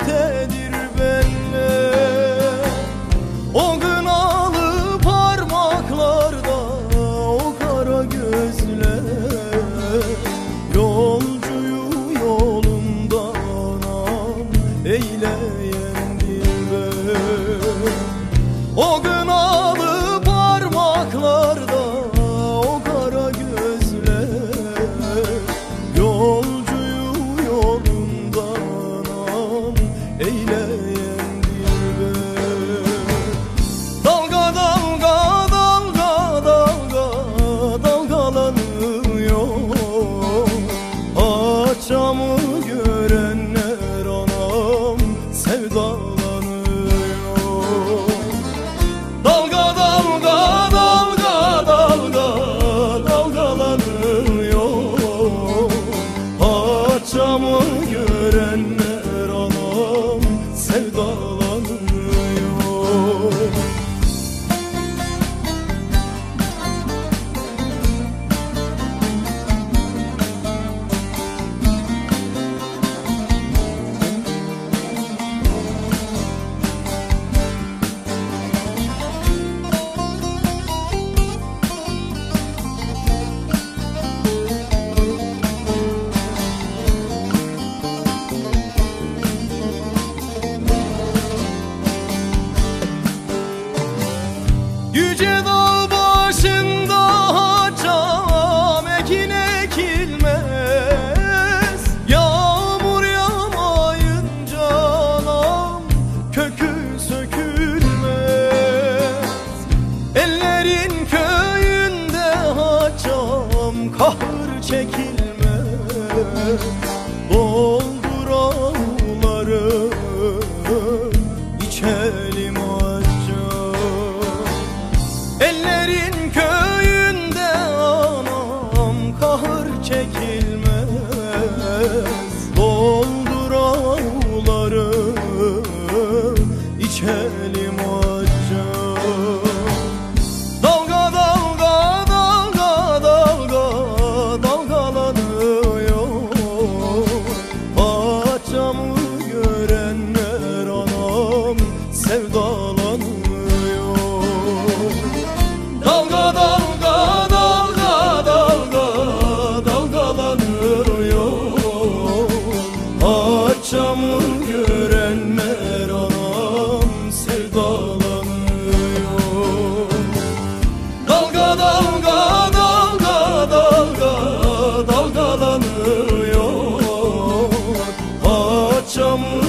çiftedir benle. O gınalı parmaklarda o kara gözler Yolcuyu yolundan al eyleyen dilber O gınalı Açamı görenler Yüce dağ başında hacam ekin ekilmez. Yağmur yağmayınca anam kökü sökülmez. Ellerin köyünde hacam kahır çekilmez Dalga dalga dalga dalga dalgalanıyor Paçamı görenler anam sevdalanıyor Dalga dalga dalga dalga dalgalanıyor Paçamı